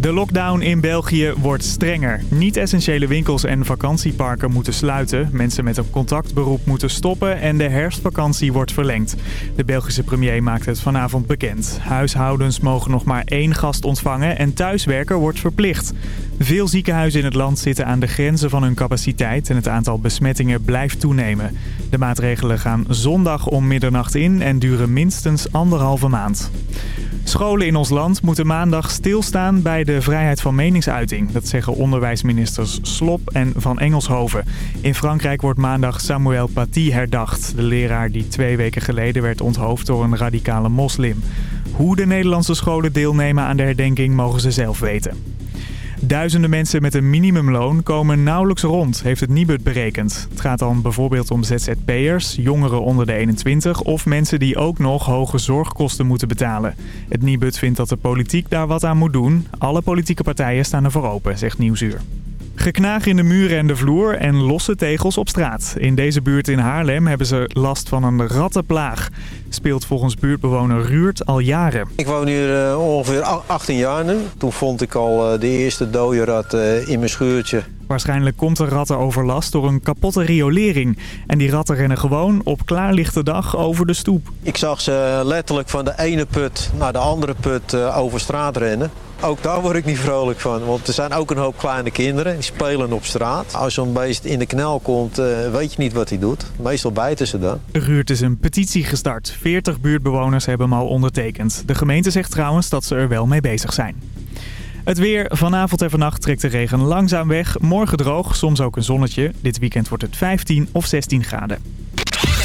De lockdown in België wordt strenger. Niet-essentiële winkels en vakantieparken moeten sluiten. Mensen met een contactberoep moeten stoppen en de herfstvakantie wordt verlengd. De Belgische premier maakt het vanavond bekend. Huishoudens mogen nog maar één gast ontvangen en thuiswerken wordt verplicht. Veel ziekenhuizen in het land zitten aan de grenzen van hun capaciteit en het aantal besmettingen blijft toenemen. De maatregelen gaan zondag om middernacht in en duren minstens anderhalve maand. Scholen in ons land moeten maandag stilstaan bij de vrijheid van meningsuiting. Dat zeggen onderwijsministers Slop en Van Engelshoven. In Frankrijk wordt maandag Samuel Paty herdacht. De leraar die twee weken geleden werd onthoofd door een radicale moslim. Hoe de Nederlandse scholen deelnemen aan de herdenking mogen ze zelf weten. Duizenden mensen met een minimumloon komen nauwelijks rond, heeft het Nibud berekend. Het gaat dan bijvoorbeeld om ZZP'ers, jongeren onder de 21 of mensen die ook nog hoge zorgkosten moeten betalen. Het Nibud vindt dat de politiek daar wat aan moet doen. Alle politieke partijen staan ervoor open, zegt Nieuwsuur. Geknaag in de muren en de vloer en losse tegels op straat. In deze buurt in Haarlem hebben ze last van een rattenplaag. Speelt volgens buurtbewoner Ruurt al jaren. Ik woon hier uh, ongeveer 18 jaar nu. Toen vond ik al uh, de eerste dode rat uh, in mijn schuurtje. Waarschijnlijk komt er rattenoverlast door een kapotte riolering. En die ratten rennen gewoon op klaarlichte dag over de stoep. Ik zag ze letterlijk van de ene put naar de andere put over straat rennen. Ook daar word ik niet vrolijk van, want er zijn ook een hoop kleine kinderen die spelen op straat. Als zo'n beest in de knel komt, uh, weet je niet wat hij doet. Meestal bijten ze dan. Ruurt is een petitie gestart. 40 buurtbewoners hebben hem al ondertekend. De gemeente zegt trouwens dat ze er wel mee bezig zijn. Het weer. Vanavond en vannacht trekt de regen langzaam weg. Morgen droog, soms ook een zonnetje. Dit weekend wordt het 15 of 16 graden.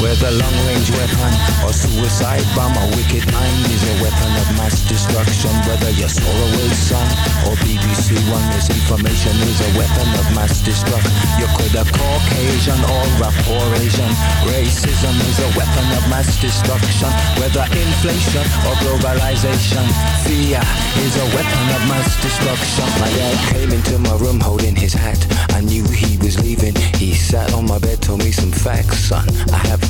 Whether long-range weapon or suicide bomb, a wicked mind is a weapon of mass destruction. Whether you're Solarway son or BBC One, misinformation is a weapon of mass destruction. You could have Caucasian or a poor Asian. Racism is a weapon of mass destruction. Whether inflation or globalization, fear is a weapon of mass destruction. My dad came into my room holding his hat. I knew he was leaving. He sat on my bed, told me some facts, son. I have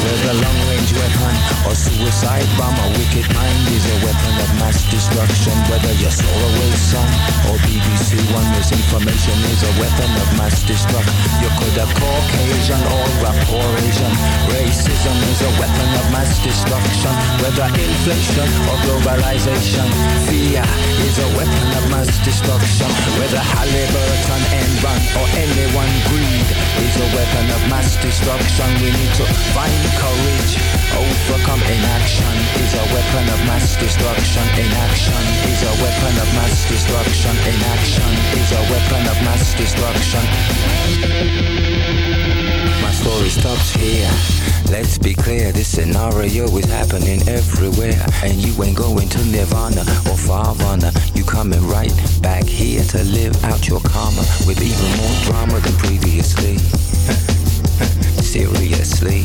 Whether long-range weapon or suicide bomb, a wicked mind is a weapon of mass destruction. Whether you're Solarway son or BBC One, misinformation is a weapon of mass destruction. You could have Caucasian or a poor Asian. Racism is a weapon of mass destruction. Whether inflation or globalization, fear is a weapon of mass destruction. Whether Halliburton, Enron or anyone greed is a weapon of mass destruction. We need to find courage, overcome inaction is a weapon of mass destruction. Inaction is a weapon of mass destruction. Inaction is a weapon of mass destruction. My story stops here. Let's be clear, this scenario is happening everywhere. And you ain't going to Nirvana or Farvana. You coming right back here to live out your karma with even more drama than previously. Seriously.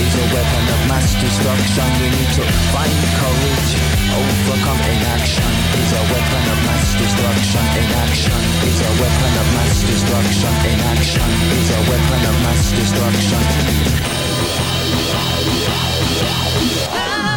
is a weapon of mass destruction. We need to find courage, overcome inaction is a weapon of mass destruction. Inaction is a weapon of mass destruction. Inaction is a weapon of mass destruction. Ah!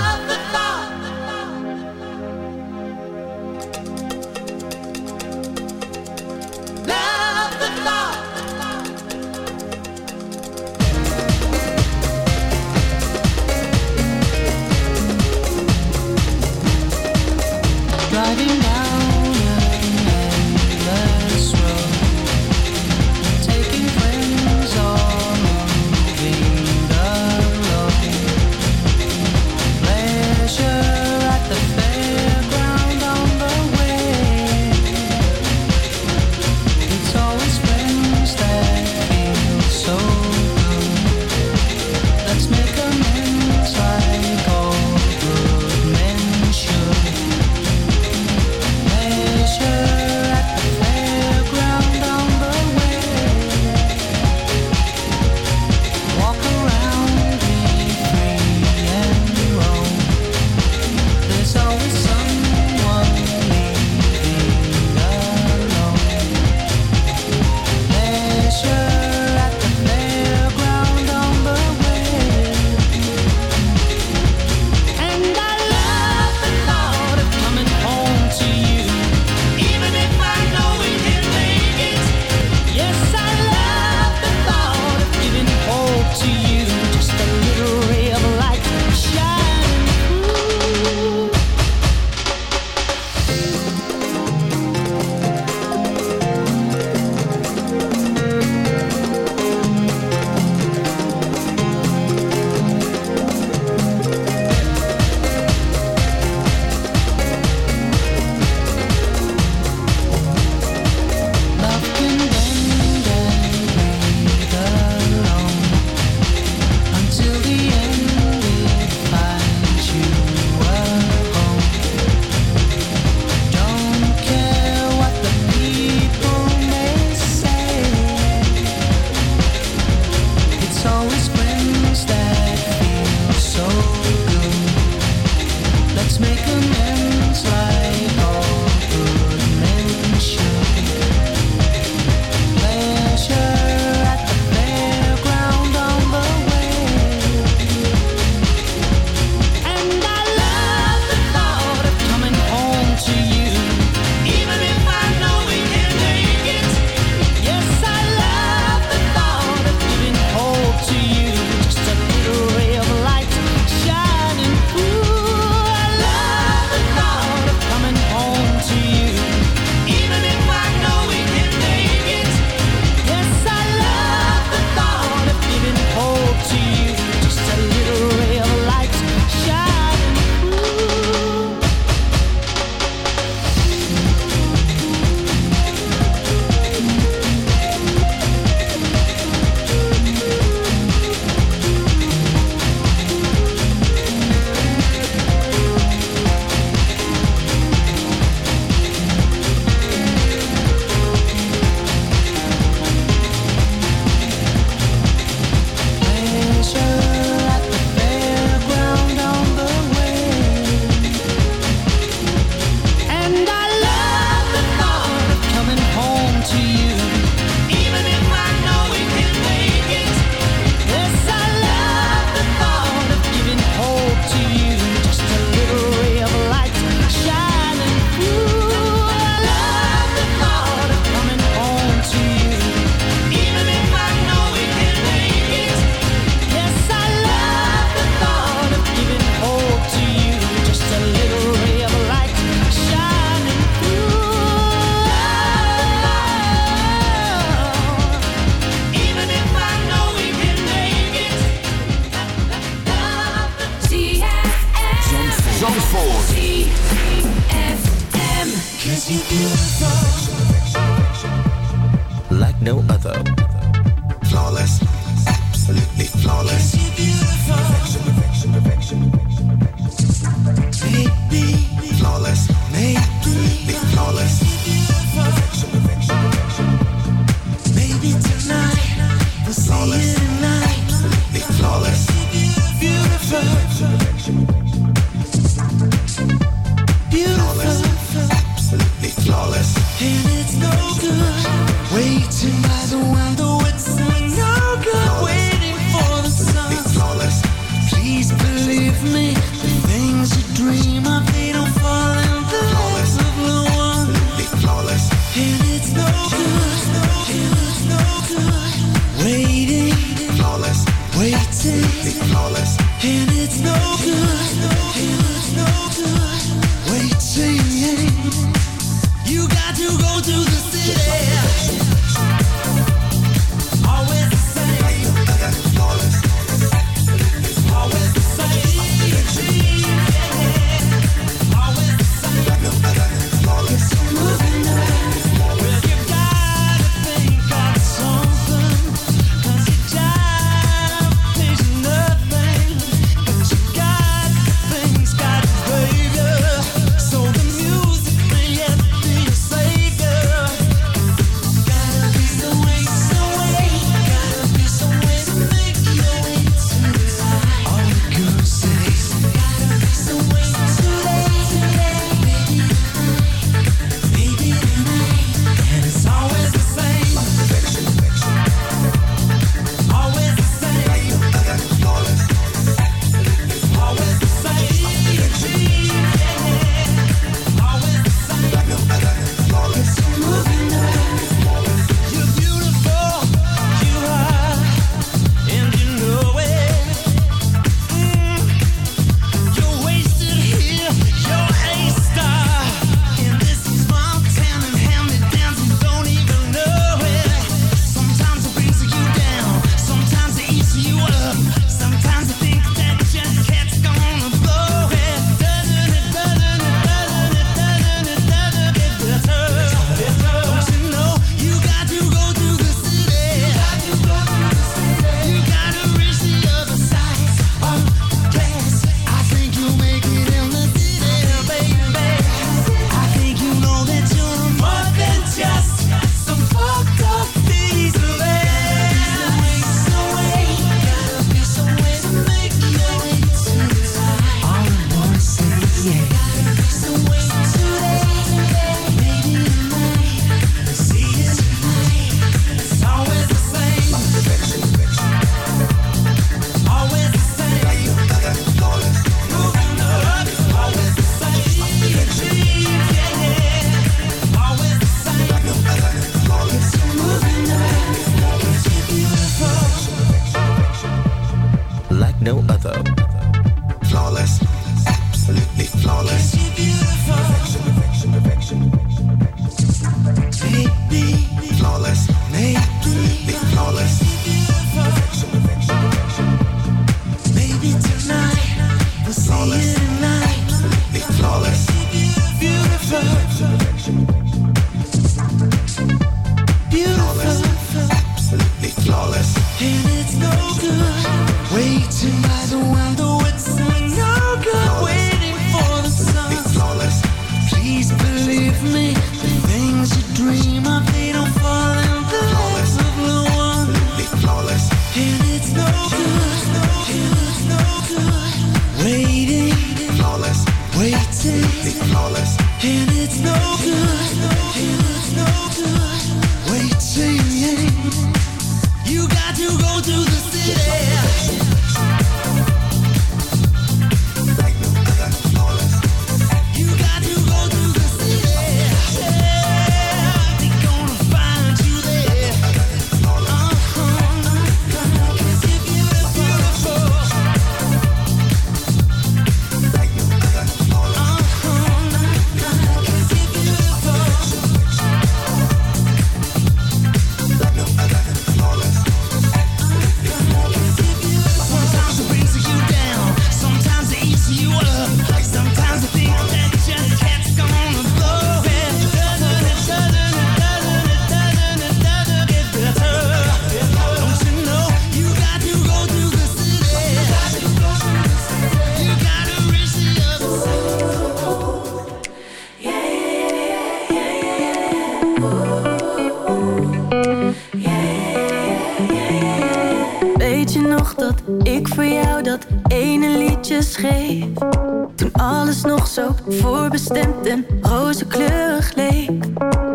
Toen alles nog zo voorbestemd en rozenkleurig leek.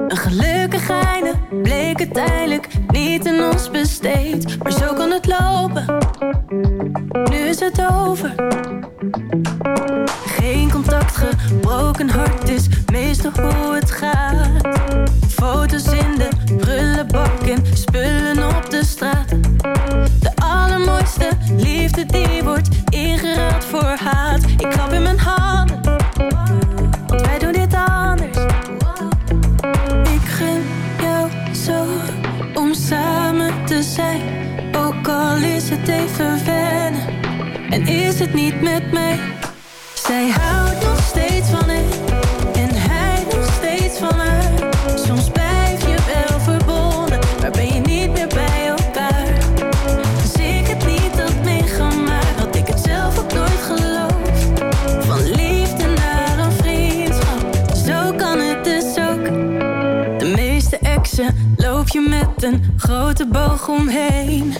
Een gelukkig einde bleek uiteindelijk niet in ons besteed. Maar zo kan het lopen, nu is het over. Geen contact, gebroken hart is meestal hoe het gaat. Foto's in de prullenbak en spullen op de straat. De allermooiste liefde die wordt het niet met mij. Zij houdt nog steeds van hem en hij nog steeds van haar. Soms blijf je wel verbonden, maar ben je niet meer bij elkaar. Als ik het niet had meegemaakt, had ik het zelf ook nooit geloofd. Van liefde naar een vriendschap, zo kan het dus ook. De meeste exen loop je met een grote boog omheen.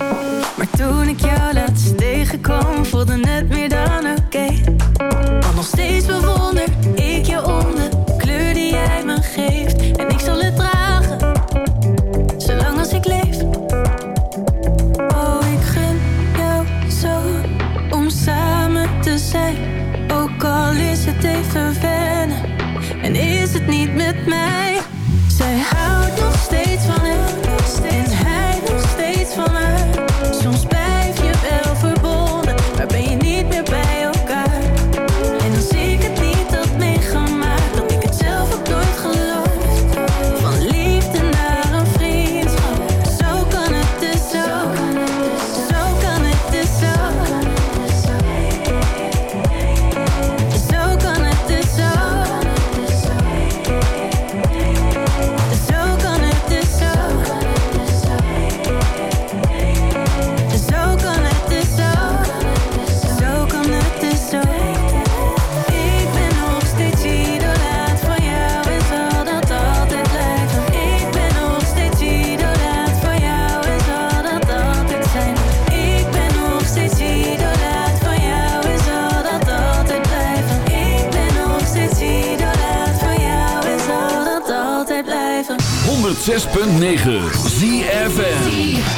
het even wennen? En is het niet met mij? Zij houdt 106.9 ZFN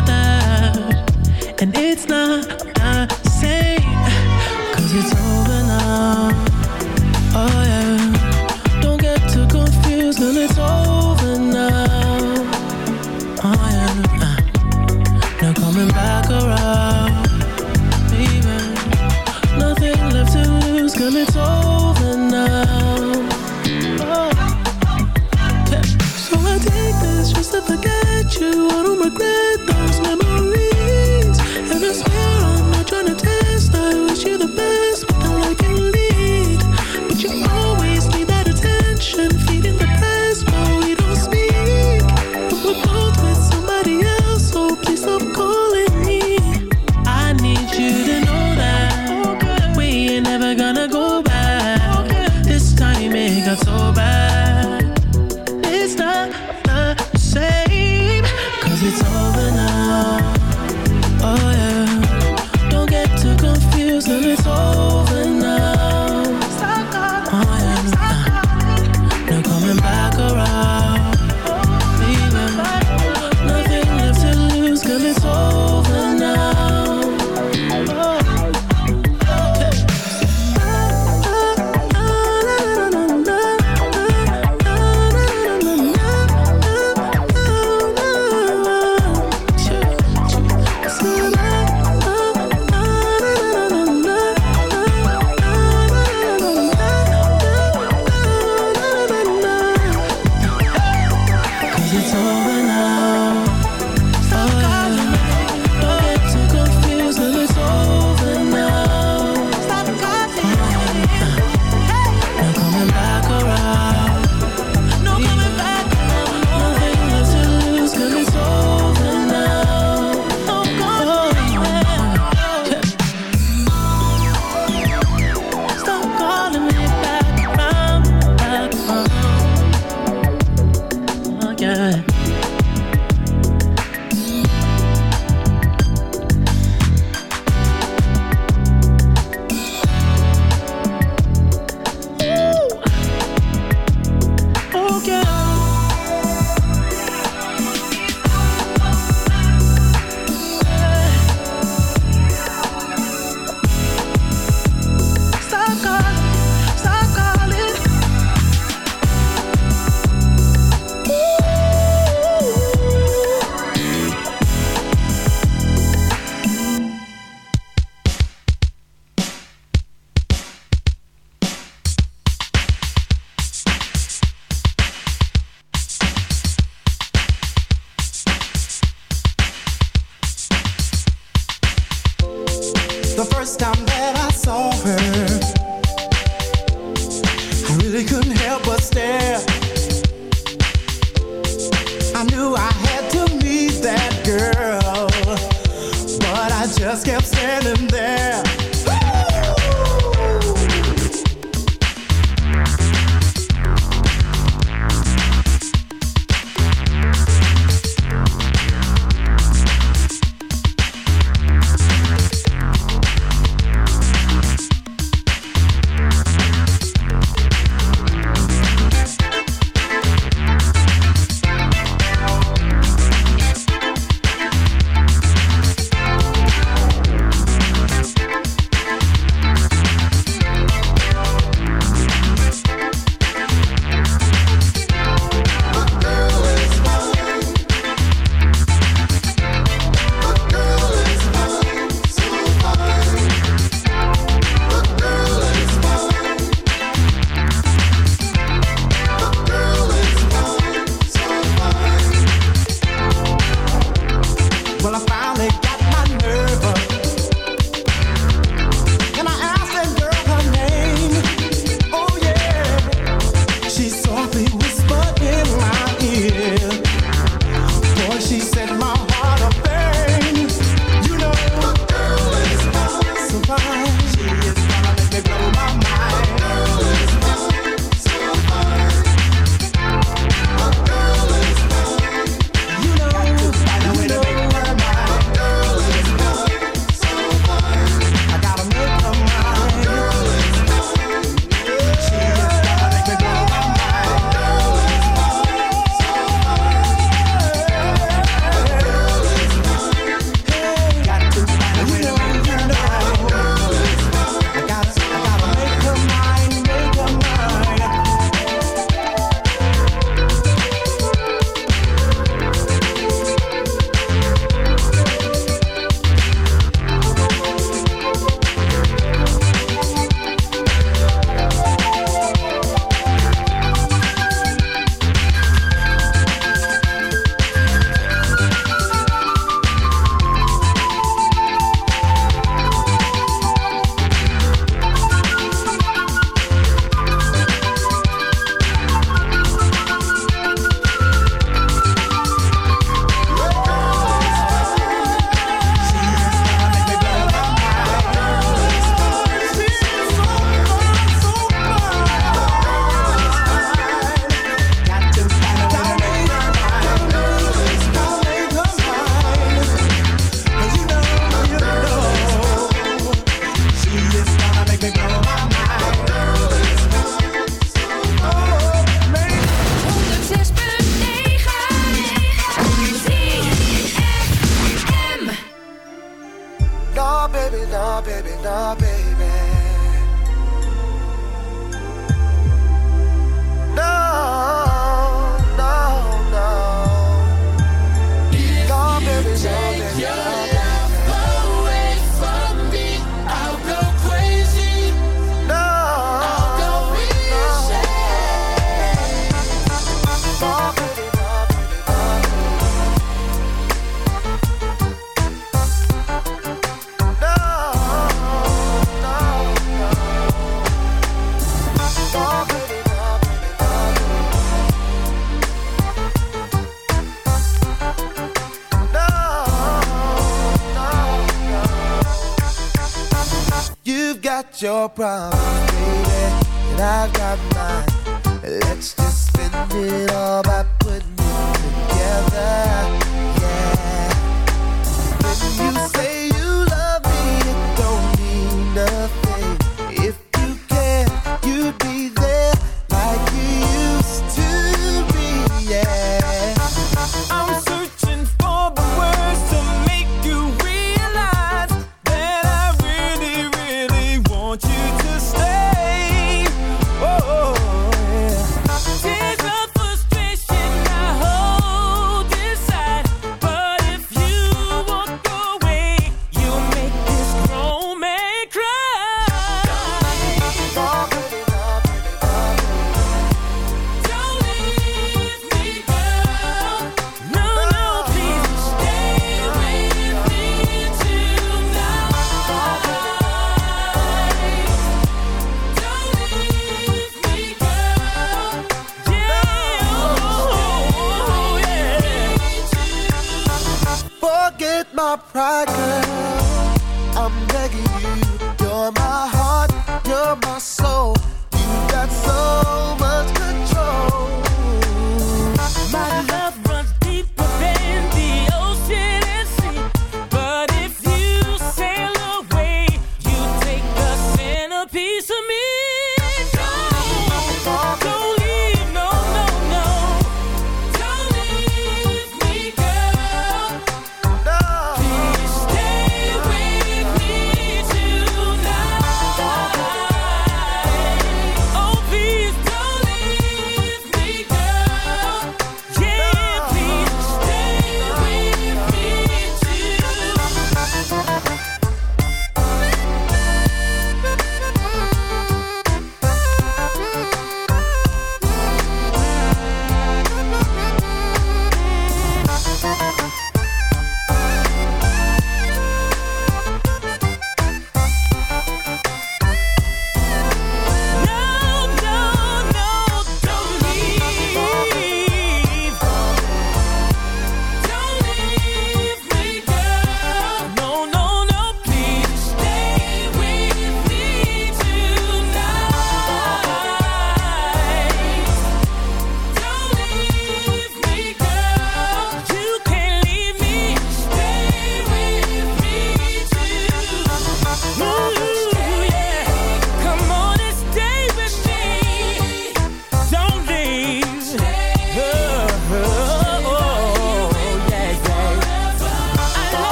problem.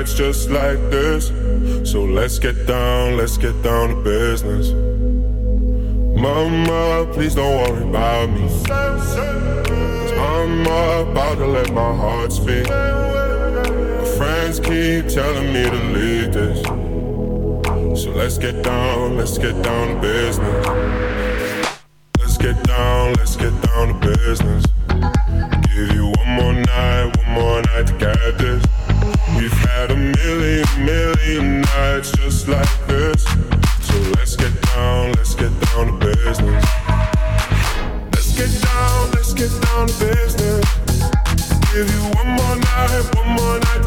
nights just like this. So let's get down, let's get down to business. Mama, please don't worry about me. I'm about to let my heart speak. My friends keep telling me to leave this. So let's get down, let's get down to business. Let's get down, let's get down to business. Give you one more night, one more night to get this. We've had a million, million nights just like this. So let's get down, let's get down to business. Let's get down, let's get down to business. Give you one more night, one more night.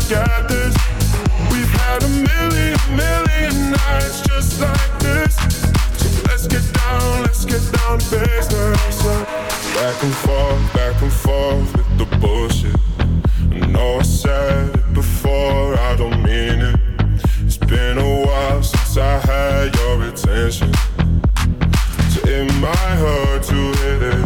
We've had a million, million nights just like this. So let's get down, let's get down to business. Back and forth, back and forth with the bullshit. Attention. So it might hurt to hit it.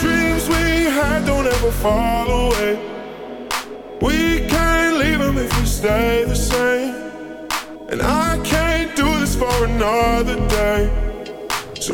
Dreams we had don't ever fall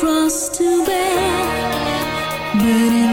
Cross to bear. But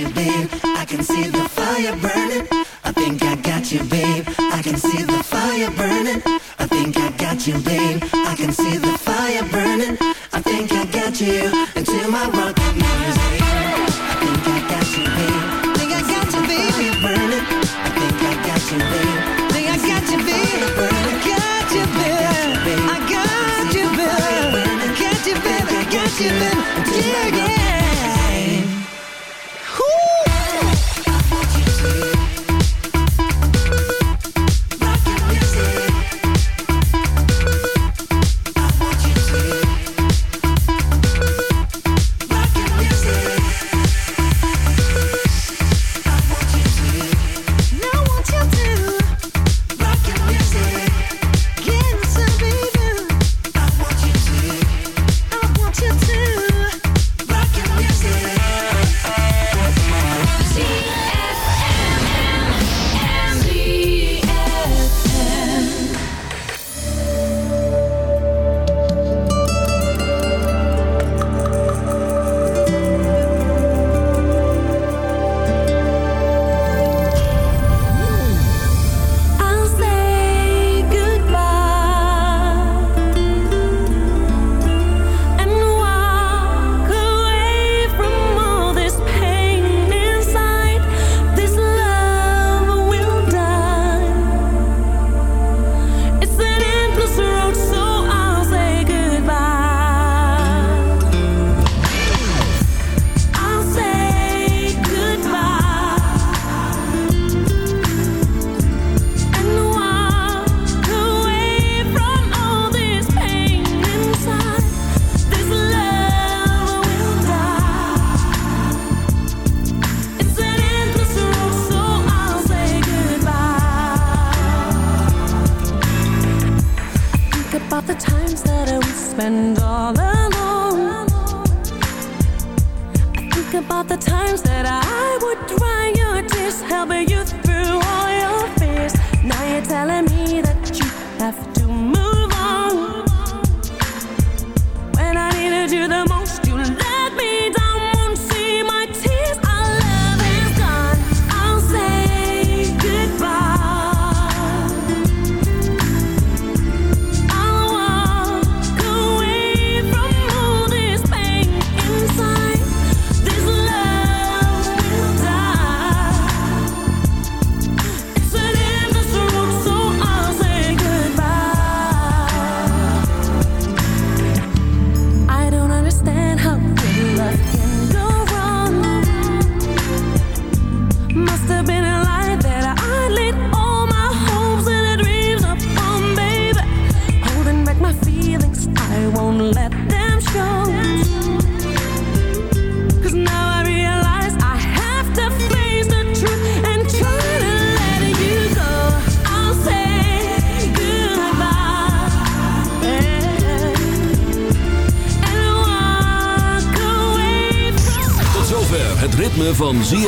you, babe. I can see the fire burning. I think I got you, babe. I can see the fire burning. I think I got you, babe. I can see the fire burning. I think I got you.